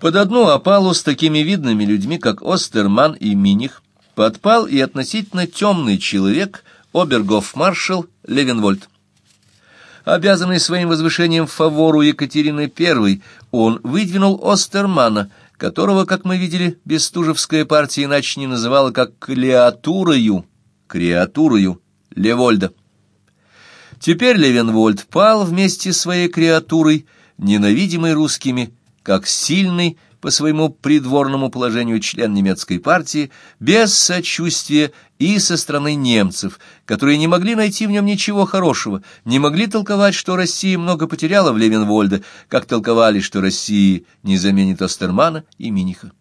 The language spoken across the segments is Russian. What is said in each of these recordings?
Под одну опалу с такими видными людьми, как Остерман и Миних, подпал и относительно темный человек, обергоф-маршал Левенвольд. Обязанный своим возвышением фавору Екатерины I, он выдвинул Остермана, которого, как мы видели, Бестужевская партия иначе не называла как «креатурою», «креатурою» Левольда. Теперь Левенвольд пал вместе с своей креатурой, ненавидимой русскими, как сильный по своему придворному положению член немецкой партии, без сочувствия и со стороны немцев, которые не могли найти в нем ничего хорошего, не могли толковать, что Россия много потеряла в Левенвольде, как толковали, что Россия не заменит Остермана и Миниха.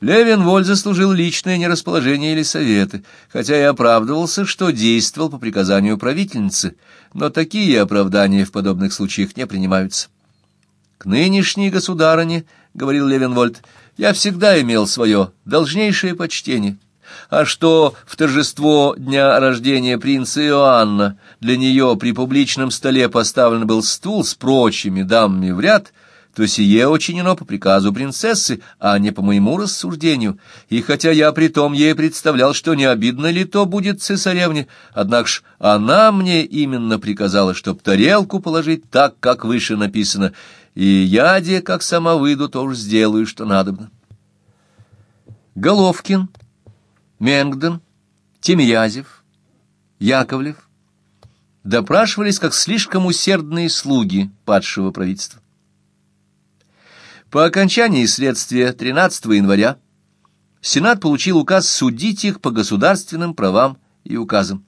Левенвольд заслужил личное нерасположение или советы, хотя и оправдывался, что действовал по приказанию правительницы, но такие оправдания в подобных случаях не принимаются. «К нынешней государыне, — говорил Левенвольд, — я всегда имел свое должнейшее почтение. А что в торжество дня рождения принца Иоанна для нее при публичном столе поставлен был стул с прочими дамами в ряд, то сие учинено по приказу принцессы, а не по моему рассуждению, и хотя я при том ей представлял, что не обидно ли то будет цесаревне, однако ж она мне именно приказала, чтоб тарелку положить так, как выше написано, и я, де, как сама выйду, то уж сделаю, что надобно. Головкин, Менгден, Тимирязев, Яковлев допрашивались как слишком усердные слуги падшего правительства. По окончании следствия 13 января Сенат получил указ судить их по государственным правам и указам.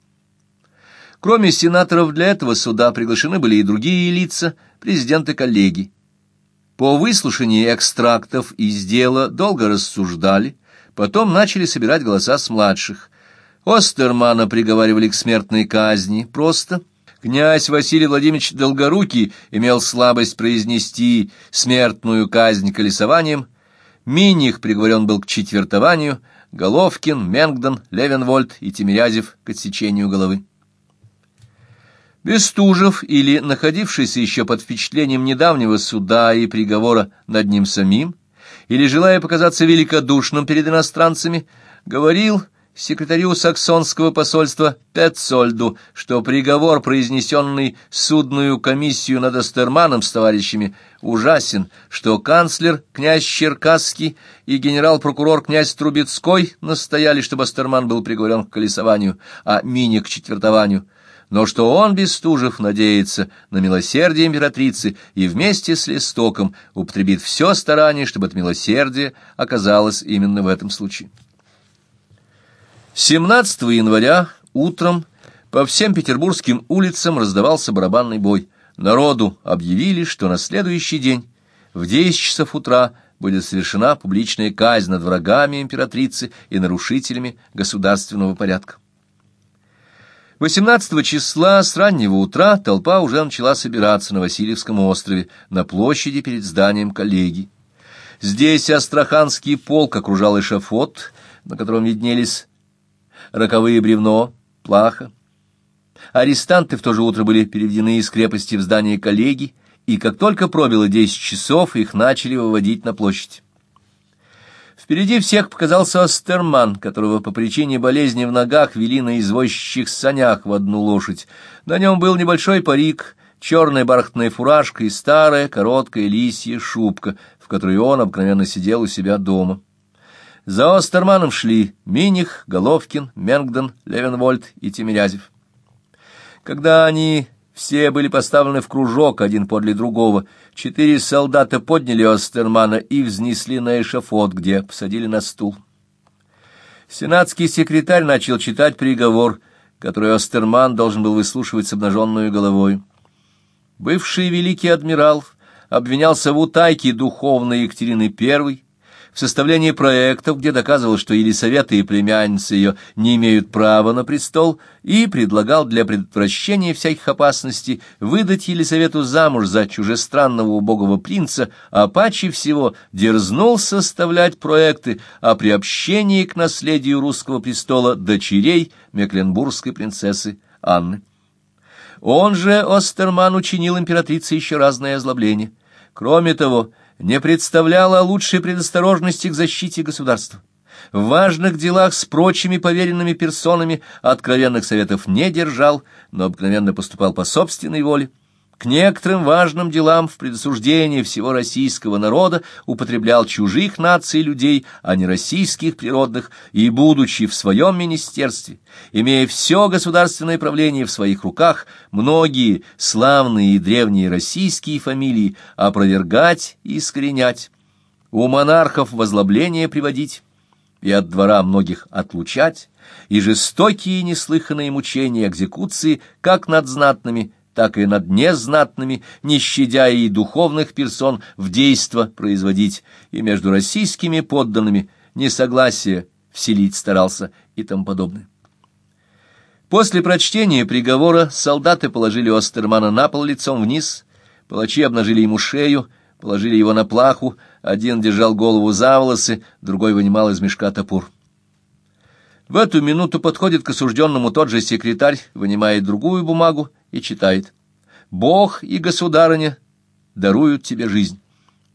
Кроме сенаторов для этого суда приглашены были и другие лица, президенты коллегий. По выслушании экстрактов из дела долго рассуждали, потом начали собирать голоса с младших. Остермана приговаривали к смертной казни просто. Князь Василий Владимирович Долгорукий имел слабость произнести смертную казнь колесованием. Миних приговорен был к четвертованию, Головкин, Менгдон, Левенвольд и Тимирязев к отсечению головы. Бестужев или находившийся еще под впечатлением недавнего суда и приговора над ним самим, или желая показаться великодушным перед иностранцами, говорил секретарю саксонского посольства Петцольду, что приговор, произнесенный судную комиссию над Астерманом с товарищами, ужасен, что канцлер князь Черкасский и генерал-прокурор князь Трубецкой настояли, чтобы Астерман был приговорен к колесованию, а Мини к четвертованию, но что он, Бестужев, надеется на милосердие императрицы и вместе с Листоком употребит все старание, чтобы это милосердие оказалось именно в этом случае. 17 января утром по всем петербургским улицам раздавался барабанный бой. Народу объявили, что на следующий день в 10 часов утра будет совершена публичная казнь над врагами императрицы и нарушителями государственного порядка. 18 числа с раннего утра толпа уже начала собираться на Васильевском острове, на площади перед зданием коллегии. Здесь Астраханский полк окружал эшафот, на котором виднелись роковые бревно, плаха. Арестанты в то же утро были переведены из крепости в здание коллегии, и как только пробило десять часов, их начали выводить на площадь. Впереди всех показался Остерман, которого по причине болезни в ногах вели на извозчичьих санях в одну лошадь. На нем был небольшой парик, черная бархатная фуражка и старая короткая лисья шубка, в которой он обыкновенно сидел у себя дома. За Остерманом шли Миних, Головкин, Менгден, Левенвольд и Тимирязев. Когда они все были поставлены в кружок один подле другого. Четыре солдата подняли Остермана и взнесли на эшафот, где посадили на стул. Сенатский секретарь начал читать приговор, который Остерман должен был выслушивать с обнаженной головой. Бывший великий адмирал обвинялся в утайке духовной Екатерины I, в составлении проектов, где доказывал, что Елисавета и племянницы ее не имеют права на престол, и предлагал для предотвращения всяких опасностей выдать Елисавету замуж за чужестранного убогого принца, а паче всего дерзнул составлять проекты о приобщении к наследию русского престола дочерей мекленбургской принцессы Анны. Он же, Остерман, учинил императрице еще разное озлобление. Кроме того, не представляла лучшей предосторожности к защите государства. В важных делах с прочими поверенными персонами откровенных советов не держал, но обыкновенно поступал по собственной воле, к некоторым важным делам в предосуждении всего российского народа употреблял чужих наций людей, а не российских природных, и, будучи в своем министерстве, имея все государственное правление в своих руках, многие славные и древние российские фамилии опровергать и искоренять, у монархов возлобление приводить, и от двора многих отлучать, и жестокие неслыханные мучения экзекуции как над знатными, так и над незнатными, не щадя и духовных персон, в действо производить, и между российскими подданными несогласие вселить старался и тому подобное. После прочтения приговора солдаты положили Остермана на пол лицом вниз, палачи обнажили ему шею, положили его на плаху, один держал голову за волосы, другой вынимал из мешка топор. В эту минуту подходит к осужденному тот же секретарь, вынимает другую бумагу и читает. «Бог и государыня даруют тебе жизнь».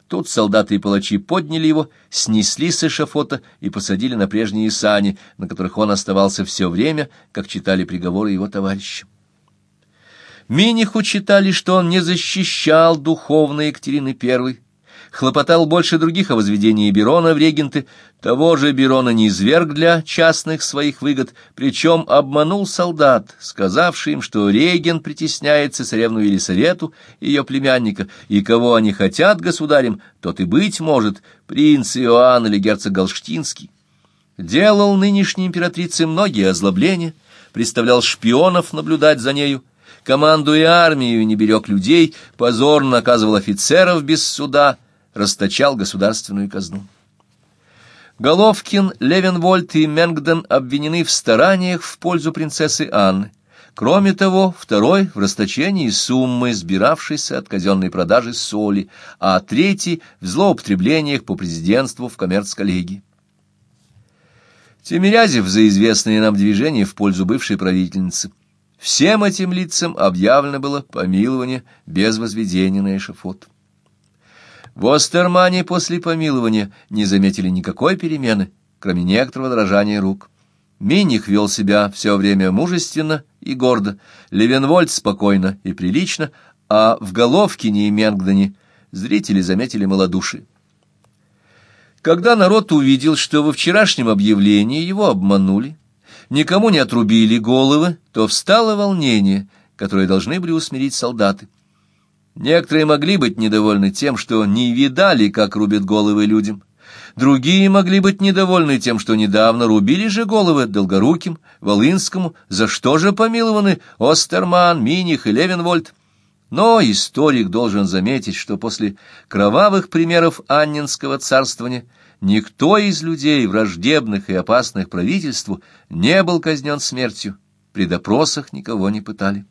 Тут солдаты и палачи подняли его, снесли с эшафота и посадили на прежние сани, на которых он оставался все время, как читали приговоры его товарища. Миниху читали, что он не защищал духовно Екатерины I, хлопотал больше других о возведении Берона в регенты, того же Берона не изверг для частных своих выгод, причем обманул солдат, сказавший им, что регент притесняет цесаревну Елисавету, ее племянника, и кого они хотят государем, тот и быть может, принц Иоанн или герцог Галштинский. Делал нынешней императрице многие озлобления, представлял шпионов наблюдать за нею, командуя армию, не берег людей, позорно наказывал офицеров без суда, расточал государственную казну. Головкин, Левенвольд и Менгден обвинены в стараниях в пользу принцессы Анны. Кроме того, второй — в расточении суммы, сбиравшейся от казенной продажи соли, а третий — в злоупотреблениях по президентству в коммерц-коллегии. Тимирязев за известные нам движения в пользу бывшей правительницы. Всем этим лицам объявлено было помилование без возведения на эшафот. В Остермане после помилования не заметили никакой перемены, кроме некоторого дрожания рук. Миних вел себя все время мужественно и гордо, Левенвольд спокойно и прилично, а в Головкине и Менгдоне зрители заметили малодушие. Когда народ увидел, что во вчерашнем объявлении его обманули, никому не отрубили головы, то встало волнение, которое должны были усмирить солдаты. Некоторые могли быть недовольны тем, что не видали, как рубят головы людям. Другие могли быть недовольны тем, что недавно рубили же головы Долгоруким, Волынскому, за что же помилованы Остерман, Миних и Левенвольд. Но историк должен заметить, что после кровавых примеров Аннинского царствования никто из людей, враждебных и опасных правительству, не был казнен смертью, при допросах никого не пытали.